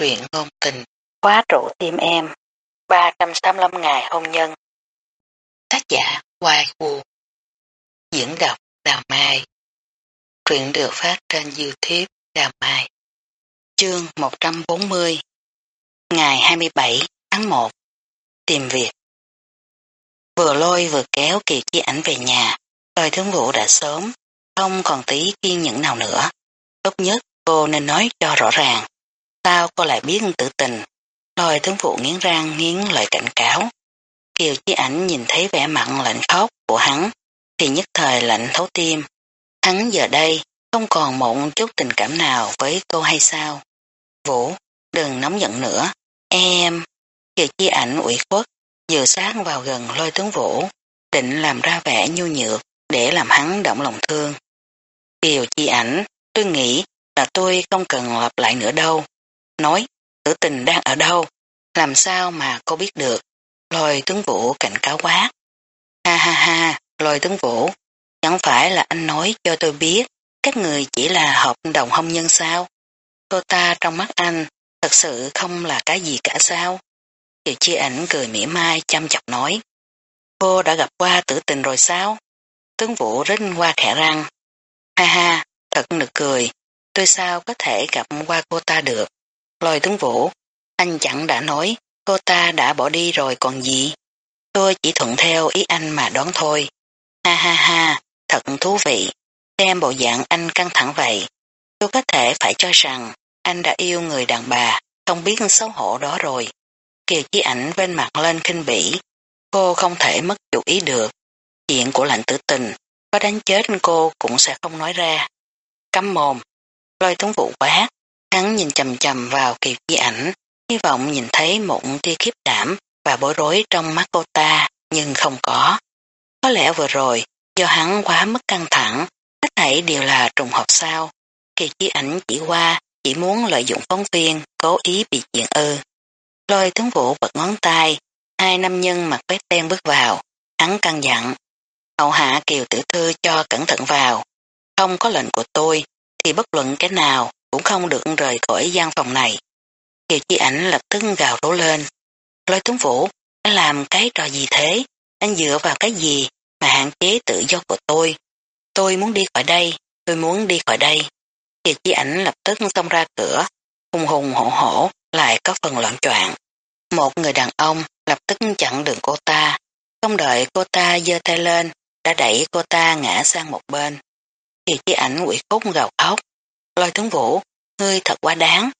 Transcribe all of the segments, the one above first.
truyện ngôn tình, khóa trụ tim em, 385 ngày hôn nhân. Tác giả Hoài Vũ Diễn đọc Đào Mai Truyện được phát trên Youtube Đào Mai Chương 140 Ngày 27 tháng 1 Tìm việc Vừa lôi vừa kéo Kiều Chi ảnh về nhà, rồi thương vụ đã sớm, không còn tí kiên nhẫn nào nữa. Tốt nhất cô nên nói cho rõ ràng. Sao cô lại biết tự tình? Lôi tướng phụ nghiến răng nghiến lời cảnh cáo. Kiều Chi ảnh nhìn thấy vẻ mặn lạnh khóc của hắn, thì nhất thời lạnh thấu tim. Hắn giờ đây không còn một chút tình cảm nào với cô hay sao? Vũ, đừng nóng giận nữa. Em, Kiều Chi ảnh ủy khuất, vừa sáng vào gần lôi tướng Vũ, định làm ra vẻ nhu nhược để làm hắn động lòng thương. Kiều Chi ảnh, tôi nghĩ là tôi không cần lặp lại nữa đâu. Nói, tử tình đang ở đâu? Làm sao mà cô biết được? Lôi tướng vũ cảnh cáo quá. Ha ha ha, lôi tướng vũ, chẳng phải là anh nói cho tôi biết các người chỉ là hợp đồng hôn nhân sao? Cô ta trong mắt anh thật sự không là cái gì cả sao? Kiều chi ảnh cười mỉa mai chăm chọc nói. Cô đã gặp qua tử tình rồi sao? Tướng vũ rít qua khẽ răng. Ha ha, thật nực cười, tôi sao có thể gặp qua cô ta được. Lôi tướng vũ, anh chẳng đã nói, cô ta đã bỏ đi rồi còn gì. Tôi chỉ thuận theo ý anh mà đoán thôi. Ha ha ha, thật thú vị. Xem bộ dạng anh căng thẳng vậy. Tôi có thể phải cho rằng anh đã yêu người đàn bà, không biết xấu hổ đó rồi. Kiều Chí ảnh bên mặt lên khinh bỉ. Cô không thể mất chủ ý được. Chuyện của lạnh tử tình, có đánh chết cô cũng sẽ không nói ra. Cắm mồm, lôi tuấn vụ quát, hắn nhìn chầm chầm vào kỳ chi ảnh, hy vọng nhìn thấy một tia khiếp đảm và bối rối trong mắt cô ta, nhưng không có. Có lẽ vừa rồi, do hắn quá mức căng thẳng, hết thảy đều là trùng hợp sao. Kỳ chi ảnh chỉ qua, chỉ muốn lợi dụng phóng viên, cố ý bị diện ư. Lôi tướng vũ bật ngón tay, hai nam nhân mặc vest đen bước vào, hắn căng dặn. Hậu hạ kiều tử thư cho cẩn thận vào, không có lệnh của tôi, thì bất luận cái nào cũng không được rời khỏi gian phòng này. Kiều Chi Ảnh lập tức gào rú lên. Lôi tuấn vũ, anh làm cái trò gì thế? Anh dựa vào cái gì mà hạn chế tự do của tôi? Tôi muốn đi khỏi đây, tôi muốn đi khỏi đây. Kiều Chi Ảnh lập tức xông ra cửa, hùng hùng hổ hổ, lại có phần loạn choạng. Một người đàn ông lập tức chặn đường cô ta, không đợi cô ta giơ tay lên, đã đẩy cô ta ngã sang một bên. Kiều Chi Ảnh quỷ khúc gào khóc. Lôi tướng vũ, ngươi thật quá đáng,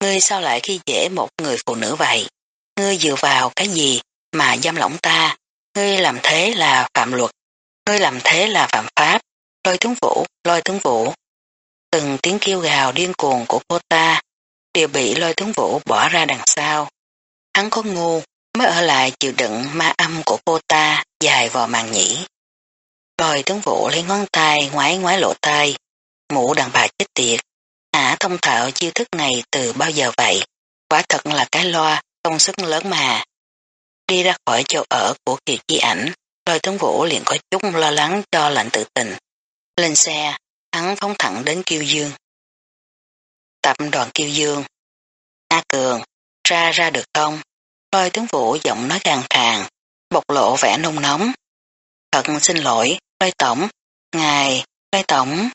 Ngươi sao lại khi dễ một người phụ nữ vậy? Ngươi dựa vào cái gì mà giam lỏng ta? Ngươi làm thế là phạm luật. Ngươi làm thế là phạm pháp. Lôi tướng vũ, lôi tướng vũ. Từng tiếng kêu gào điên cuồng của cô ta đều bị lôi tướng vũ bỏ ra đằng sau. Hắn có ngu mới ở lại chịu đựng ma âm của cô ta dài vào màn nhĩ. Lôi tướng vũ lấy ngón tay ngoái ngoái lộ tay. Mũ đàn bà chết tiệt. Ả thông thạo chiêu thức này từ bao giờ vậy? Quả thật là cái loa, công sức lớn mà. Đi ra khỏi chỗ ở của Kiều Chi ảnh, lôi tướng vũ liền có chút lo lắng cho lạnh tự tình. Lên xe, hắn phóng thẳng đến Kiêu Dương. Tập đoàn Kiêu Dương. A Cường, ra ra được không? Lôi tướng vũ giọng nói càng khàng, bộc lộ vẻ nung nóng. Thật xin lỗi, lôi tổng, ngài, lôi tổng,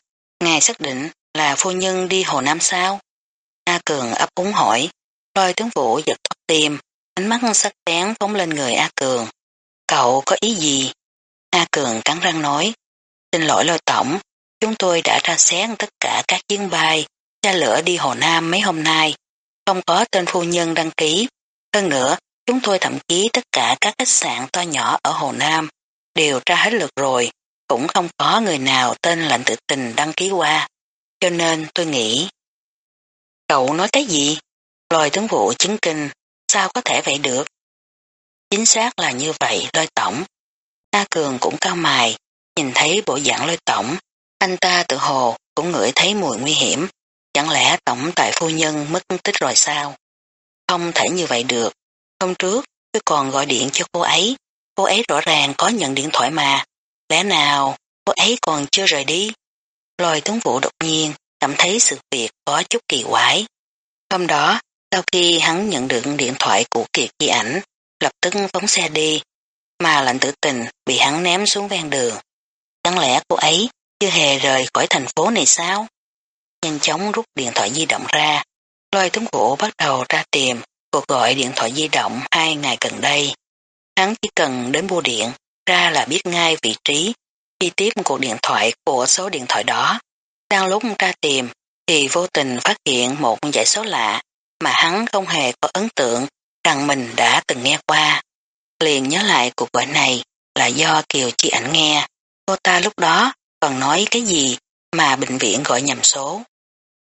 ngài xác định là phu nhân đi Hồ Nam sao? A Cường ấp úng hỏi, lôi tướng vũ giật thoát tim, ánh mắt sắc bén phóng lên người A Cường. Cậu có ý gì? A Cường cắn răng nói, xin lỗi lôi tổng, chúng tôi đã ra xét tất cả các chuyến bay, cha lửa đi Hồ Nam mấy hôm nay, không có tên phu nhân đăng ký. Hơn nữa, chúng tôi thậm chí tất cả các khách sạn to nhỏ ở Hồ Nam đều tra hết lượt rồi, cũng không có người nào tên lệnh tự tình đăng ký qua. Cho nên tôi nghĩ. Cậu nói cái gì? Lôi tướng vụ chứng kinh, sao có thể vậy được? Chính xác là như vậy, lôi tổng. A Cường cũng cao mài, nhìn thấy bộ dạng lôi tổng, anh ta tự hồ cũng ngửi thấy mùi nguy hiểm. Chẳng lẽ tổng tại phu nhân mất tích rồi sao? Không thể như vậy được. Hôm trước tôi còn gọi điện cho cô ấy. Cô ấy rõ ràng có nhận điện thoại mà. Lẽ nào cô ấy còn chưa rời đi? Lôi tướng vụ đột nhiên cảm thấy sự việc có chút kỳ quái. Hôm đó, Sau khi hắn nhận được điện thoại của Kiệt Di ảnh, lập tức phóng xe đi, mà lạnh tử tình bị hắn ném xuống ven đường. Chẳng lẽ cô ấy chưa hề rời khỏi thành phố này sao? Nhanh chóng rút điện thoại di động ra, lôi tướng vũ bắt đầu ra tìm cuộc gọi điện thoại di động hai ngày gần đây. Hắn chỉ cần đến bưu điện, ra là biết ngay vị trí, đi tiếp cuộc điện thoại của số điện thoại đó. Đang lúc ra tìm, thì vô tình phát hiện một dãy số lạ mà hắn không hề có ấn tượng rằng mình đã từng nghe qua. Liền nhớ lại cuộc gọi này là do Kiều Chi ảnh nghe. Cô ta lúc đó còn nói cái gì mà bệnh viện gọi nhầm số.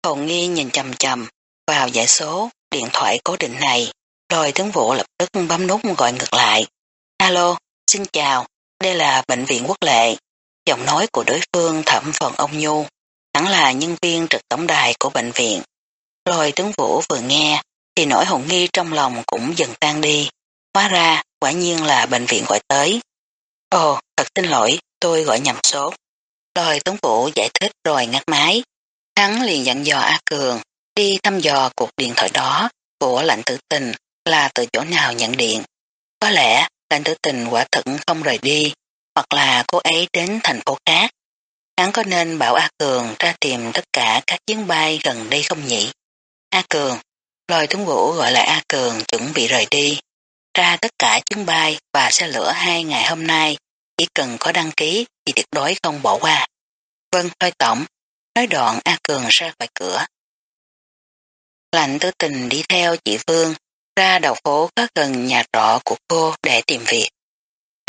Hồn nghi nhìn chầm chầm vào giải số điện thoại cố định này, rồi tướng vụ lập tức bấm nút gọi ngược lại. Alo, xin chào, đây là bệnh viện quốc lệ. Giọng nói của đối phương thẩm phần ông Nhu, hẳn là nhân viên trực tổng đài của bệnh viện. Rồi tướng vũ vừa nghe, thì nỗi hồn nghi trong lòng cũng dần tan đi. Hóa ra, quả nhiên là bệnh viện gọi tới. Ồ, thật xin lỗi, tôi gọi nhầm số. Rồi tướng vũ giải thích rồi ngắt máy. Hắn liền dặn dò A Cường đi thăm dò cuộc điện thoại đó của lạnh tử tình là từ chỗ nào nhận điện. Có lẽ lạnh tử tình quả thận không rời đi, hoặc là cô ấy đến thành phố khác. Hắn có nên bảo A Cường ra tìm tất cả các chuyến bay gần đây không nhỉ? A Cường, lôi tuấn vũ gọi lại A Cường chuẩn bị rời đi. Ra tất cả chuyến bay và xe lửa hai ngày hôm nay, chỉ cần có đăng ký thì tuyệt đối không bỏ qua. Vâng, thôi tổng, nói đoạn A Cường ra khỏi cửa. Lạnh tư tình đi theo chị Phương ra đầu phố có gần nhà trọ của cô để tìm việc.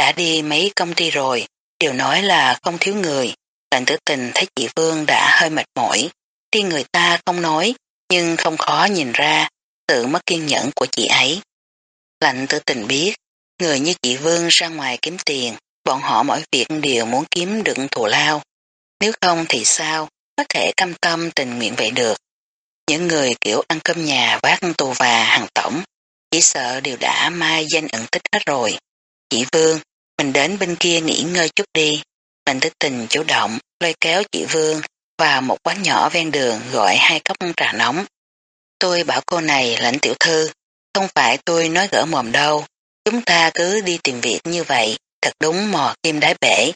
Đã đi mấy công ty rồi, đều nói là không thiếu người. Lạnh tử tình thấy chị Vương đã hơi mệt mỏi. Tuy người ta không nói, nhưng không khó nhìn ra sự mất kiên nhẫn của chị ấy. Lạnh tử tình biết, người như chị Vương ra ngoài kiếm tiền, bọn họ mỗi việc đều muốn kiếm được thù lao. Nếu không thì sao, có thể cam tâm tình nguyện vậy được. Những người kiểu ăn cơm nhà vác tù và hàng tổng, chỉ sợ đều đã mai danh ẩn tích hết rồi. Chị Vương, mình đến bên kia nghỉ ngơi chút đi. Lành tích tình chủ động, lôi kéo chị Vương vào một quán nhỏ ven đường gọi hai cốc trà nóng. Tôi bảo cô này lãnh tiểu thư, không phải tôi nói gỡ mồm đâu. Chúng ta cứ đi tìm việc như vậy, thật đúng mò kim đáy bể.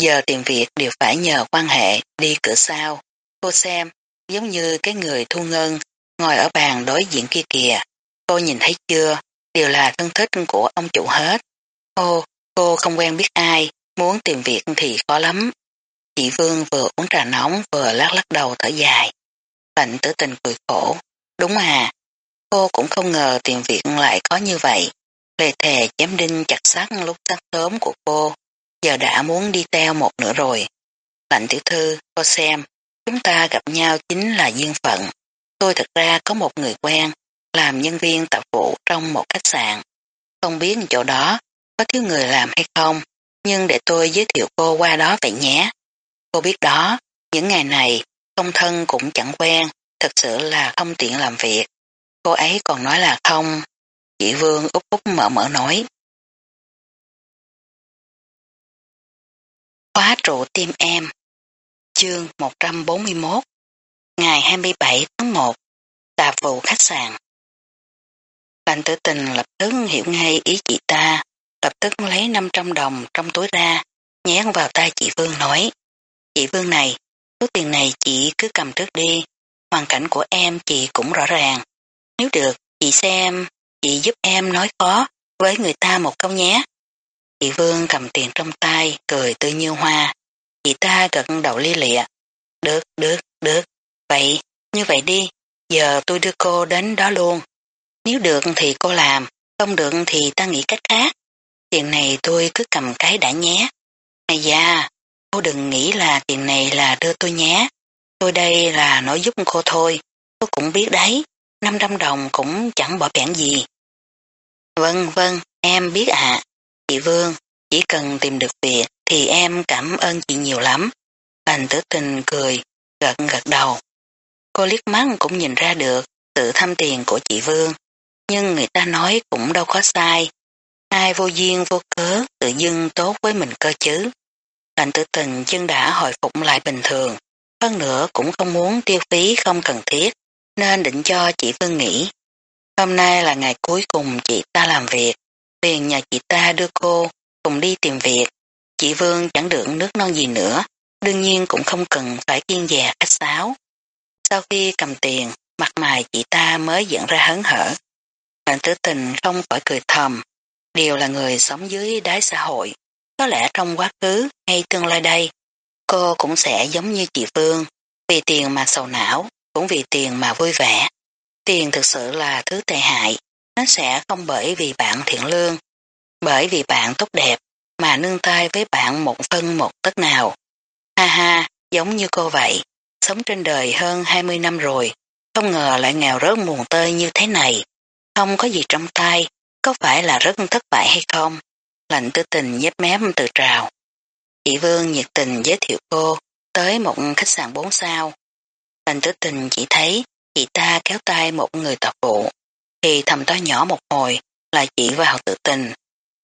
Giờ tìm việc đều phải nhờ quan hệ đi cửa sau. Cô xem, giống như cái người thu ngân, ngồi ở bàn đối diện kia kìa. Cô nhìn thấy chưa, đều là thân thích của ông chủ hết. Ô, cô không quen biết ai, muốn tìm việc thì khó lắm. Chị Vương vừa uống trà nóng vừa lắc lắc đầu thở dài. Lạnh tử tình cười khổ. Đúng à, cô cũng không ngờ tìm việc lại có như vậy. Lê thề chém đinh chặt sắt lúc sáng sớm của cô, giờ đã muốn đi theo một nữa rồi. Lạnh tiểu thư, cô xem, Chúng ta gặp nhau chính là duyên phận. Tôi thật ra có một người quen, làm nhân viên tạp vụ trong một khách sạn. Không biết chỗ đó có thiếu người làm hay không, nhưng để tôi giới thiệu cô qua đó vậy nhé. Cô biết đó, những ngày này, công thân cũng chẳng quen, thật sự là không tiện làm việc. Cô ấy còn nói là không. Chị Vương úp úp mở mở nói. Khóa trụ tim em Chương 141 Ngày 27 tháng 1 Tạp vụ khách sạn Lành tử tình lập tức hiểu ngay ý chị ta, lập tức lấy 500 đồng trong túi ra, nhét vào tay chị Vương nói Chị Vương này, số tiền này chị cứ cầm trước đi, hoàn cảnh của em chị cũng rõ ràng. Nếu được, chị xem, chị giúp em nói khó với người ta một câu nhé. Chị Vương cầm tiền trong tay, cười tươi như hoa, Chị ta gật đầu lia lịa. Được, được, được. Vậy, như vậy đi, giờ tôi đưa cô đến đó luôn. Nếu được thì cô làm, không được thì ta nghĩ cách khác. Tiền này tôi cứ cầm cái đã nhé. Ây da, cô đừng nghĩ là tiền này là đưa tôi nhé. Tôi đây là nói giúp cô thôi. Tôi cũng biết đấy, 500 đồng cũng chẳng bỏ bẻn gì. Vâng, vâng, em biết ạ. Chị Vương, chỉ cần tìm được việc thì em cảm ơn chị nhiều lắm. Bành tử tình cười, gật gật đầu. Cô liếc mắt cũng nhìn ra được sự thăm tiền của chị Vương, nhưng người ta nói cũng đâu có sai. Ai vô duyên vô cớ tự dưng tốt với mình cơ chứ. Lành tử tình chân đã hồi phục lại bình thường, hơn nữa cũng không muốn tiêu phí không cần thiết, nên định cho chị Vương nghỉ. Hôm nay là ngày cuối cùng chị ta làm việc, liền nhờ chị ta đưa cô cùng đi tìm việc. Chị Vương chẳng được nước non gì nữa, đương nhiên cũng không cần phải kiên dè khách sáo. Sau khi cầm tiền, mặt mày chị ta mới dẫn ra hấn hở. Lạnh tử tình không khỏi cười thầm, đều là người sống dưới đáy xã hội. Có lẽ trong quá khứ hay tương lai đây, cô cũng sẽ giống như chị Phương, vì tiền mà sầu não, cũng vì tiền mà vui vẻ. Tiền thực sự là thứ tệ hại, nó sẽ không bởi vì bạn thiện lương, bởi vì bạn tốt đẹp, mà nương tay với bạn một phân một tất nào. Ha ha, giống như cô vậy, sống trên đời hơn 20 năm rồi, không ngờ lại nghèo rớt muồn tơi như thế này. Không có gì trong tay, có phải là rất thất bại hay không? Lạnh tư tình nhếch mép từ trào. Chị Vương nhiệt tình giới thiệu cô tới một khách sạn 4 sao. Lạnh tư tình chỉ thấy chị ta kéo tay một người tập vụ, thì thầm to nhỏ một hồi là chị vào tự tình.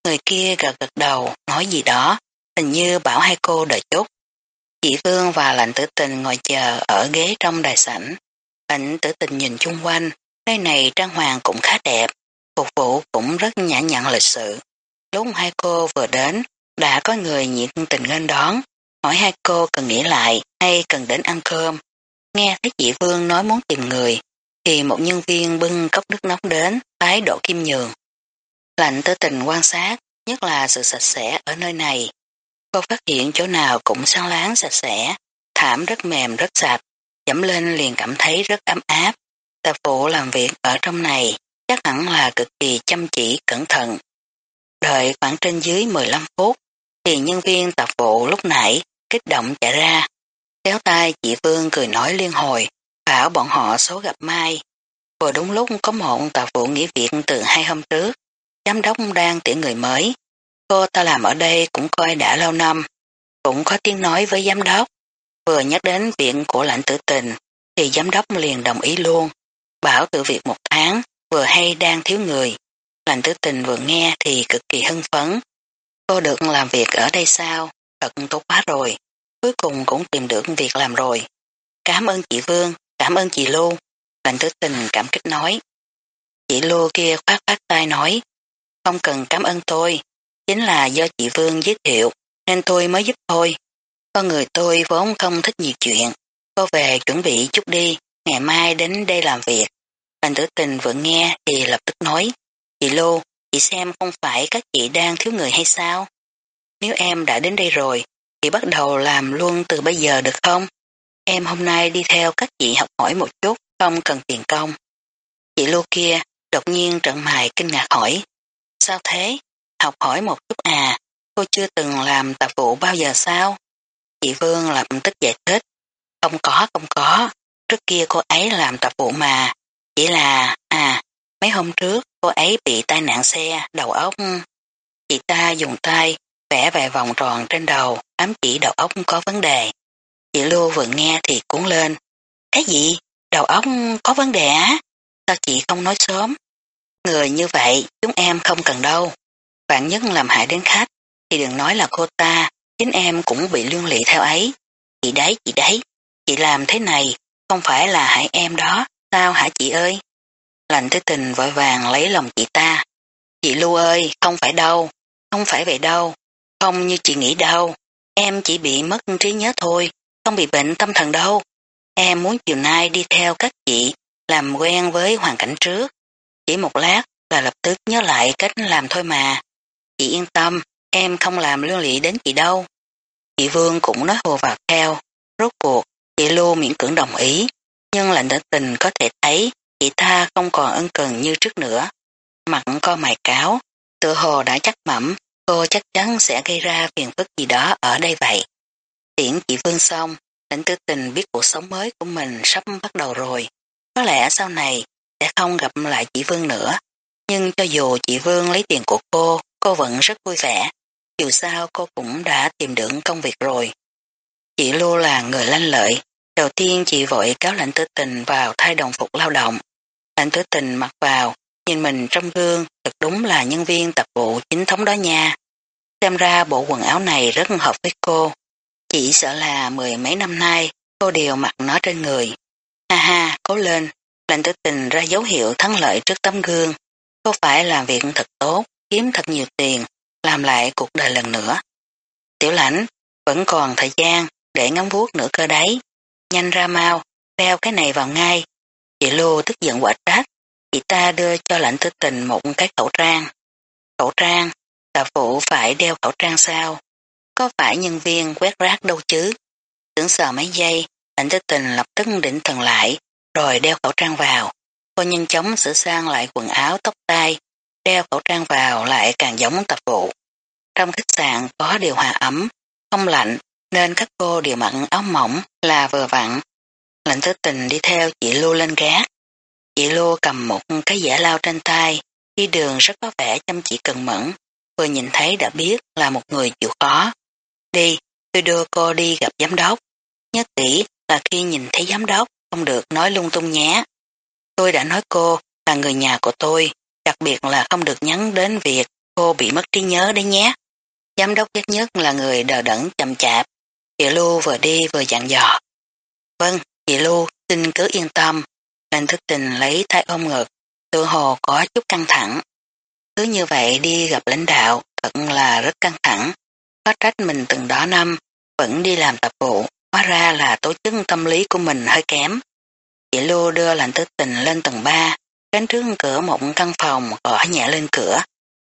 Người kia gật gật đầu, nói gì đó, hình như bảo hai cô đợi chút. Chị Vương và lạnh tử tình ngồi chờ ở ghế trong đài sảnh. Lạnh tử tình nhìn chung quanh, nơi này trang hoàng cũng khá đẹp, phục vụ cũng rất nhã nhặn lịch sự. Lúc hai cô vừa đến, đã có người nhiệt tình nghênh đón, hỏi hai cô cần nghỉ lại hay cần đến ăn cơm. Nghe thấy chị Vương nói muốn tìm người, thì một nhân viên bưng cốc nước nóng đến, thái độ kim nhường. Lạnh tới tình quan sát, nhất là sự sạch sẽ ở nơi này. Cô phát hiện chỗ nào cũng sáng láng sạch sẽ, thảm rất mềm rất sạch, dẫm lên liền cảm thấy rất ấm áp. Tạp vụ làm việc ở trong này chắc hẳn là cực kỳ chăm chỉ, cẩn thận. Đợi khoảng trên dưới 15 phút, thì nhân viên tạp vụ lúc nãy kích động chạy ra. Kéo tay chị Vương cười nói liên hồi, bảo bọn họ số gặp mai. Vừa đúng lúc có một tạp vụ nghỉ việc từ hai hôm trước, giám đốc đang tuyển người mới. Cô ta làm ở đây cũng coi đã lâu năm, cũng có tiếng nói với giám đốc. Vừa nhắc đến viện của lãnh tử tình, thì giám đốc liền đồng ý luôn. Bảo tự việc một tháng, vừa hay đang thiếu người. lành tứ tình vừa nghe thì cực kỳ hưng phấn. Cô được làm việc ở đây sao? Thật tốt quá rồi. Cuối cùng cũng tìm được việc làm rồi. Cảm ơn chị Vương, cảm ơn chị Lưu. lành tứ tình cảm kích nói. Chị Lưu kia khoát khoát tay nói, không cần cảm ơn tôi, chính là do chị Vương giới thiệu nên tôi mới giúp thôi. Con người tôi vốn không thích nhiều chuyện, cô về chuẩn bị chút đi, ngày mai đến đây làm việc. Lành tử tình vừa nghe thì lập tức nói, chị Lô, chị xem không phải các chị đang thiếu người hay sao? Nếu em đã đến đây rồi, thì bắt đầu làm luôn từ bây giờ được không? Em hôm nay đi theo các chị học hỏi một chút, không cần tiền công. Chị Lô kia đột nhiên trận mày kinh ngạc hỏi, Sao thế? Học hỏi một chút à, cô chưa từng làm tạp vụ bao giờ sao? Chị Vương lập tức giải thích. Không có, không có. Trước kia cô ấy làm tạp vụ mà. Chỉ là, à, mấy hôm trước cô ấy bị tai nạn xe, đầu óc. Chị ta dùng tay vẽ vài vòng tròn trên đầu, ám chỉ đầu óc có vấn đề. Chị Lưu vừa nghe thì cuốn lên. Cái gì? Đầu óc có vấn đề á? Sao chị không nói sớm? Người như vậy chúng em không cần đâu. Bạn nhất làm hại đến khách thì đừng nói là cô ta, chính em cũng bị liên lụy theo ấy. Chị đấy, chị đấy, chị làm thế này không phải là hại em đó, sao hả chị ơi? Lành Thế tình vội vàng lấy lòng chị ta. Chị Lưu ơi, không phải đâu, không phải vậy đâu, không như chị nghĩ đâu. Em chỉ bị mất trí nhớ thôi, không bị bệnh tâm thần đâu. Em muốn chiều nay đi theo các chị, làm quen với hoàn cảnh trước. Chỉ một lát là lập tức nhớ lại cách làm thôi mà. Chị yên tâm, em không làm lương lị đến chị đâu. Chị Vương cũng nói hồ vào theo. Rốt cuộc, chị lưu miễn cưỡng đồng ý. Nhưng lạnh đã tình có thể thấy chị ta không còn ân cần như trước nữa. Mặt co mày cáo, tự hồ đã chắc mẩm, cô chắc chắn sẽ gây ra phiền phức gì đó ở đây vậy. Tiễn chị Vương xong, lãnh tư tình biết cuộc sống mới của mình sắp bắt đầu rồi. Có lẽ sau này sẽ không gặp lại chị Vương nữa. Nhưng cho dù chị Vương lấy tiền của cô, cô vẫn rất vui vẻ. Dù sao cô cũng đã tìm được công việc rồi. Chị Lu là người lanh lợi. Đầu tiên chị vội cáo lệnh tử tình vào thay đồng phục lao động. Lệnh tử tình mặc vào, nhìn mình trong gương, thật đúng là nhân viên tập vụ chính thống đó nha. Xem ra bộ quần áo này rất hợp với cô. Chỉ sợ là mười mấy năm nay cô đều mặc nó trên người. Ha ha, cố lên, lệnh tử tình ra dấu hiệu thắng lợi trước tấm gương. Cô phải làm việc thật tốt, kiếm thật nhiều tiền, làm lại cuộc đời lần nữa. Tiểu lãnh, vẫn còn thời gian để ngắm vuốt nửa cơ đấy. Nhanh ra mau, đeo cái này vào ngay. Chị Lô tức giận quả trách, chị ta đưa cho lãnh tử tình một cái khẩu trang. Khẩu trang, tạ phụ phải đeo khẩu trang sao? Có phải nhân viên quét rác đâu chứ? Tưởng sợ mấy giây, lãnh tử tình lập tức định thần lại, rồi đeo khẩu trang vào. Cô nhanh chóng sửa sang lại quần áo tóc tai, đeo khẩu trang vào lại càng giống tập vụ. Trong khách sạn có điều hòa ấm, không lạnh, nên các cô đều mặc áo mỏng là vừa vặn. Lệnh tứ tình đi theo chị Lu lên gác. Chị Lu cầm một cái giả lao trên tay, đi đường rất có vẻ chăm chỉ cần mẫn, vừa nhìn thấy đã biết là một người chịu khó. Đi, tôi đưa cô đi gặp giám đốc. Nhất kỹ là khi nhìn thấy giám đốc, không được nói lung tung nhé. Tôi đã nói cô là người nhà của tôi, đặc biệt là không được nhắn đến việc cô bị mất trí nhớ đấy nhé. Giám đốc ghét nhất là người đờ đẫn chậm chạp. Chị Lưu vừa đi vừa dặn dò. Vâng, chị Lưu, xin cứ yên tâm. Lệnh thức tình lấy tay ôm ngực, tự hồ có chút căng thẳng. Cứ như vậy đi gặp lãnh đạo, thật là rất căng thẳng. Có trách mình từng đó năm, vẫn đi làm tập vụ, hóa ra là tổ chức tâm lý của mình hơi kém. Chị Lưu đưa lệnh thức tình lên tầng 3, cánh trước cửa một căn phòng gõ nhẹ lên cửa.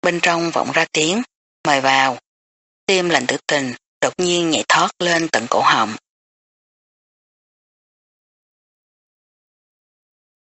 Bên trong vọng ra tiếng, mời vào. Tim lệnh tử tình đột nhiên nhảy thoát lên tận cổ họng.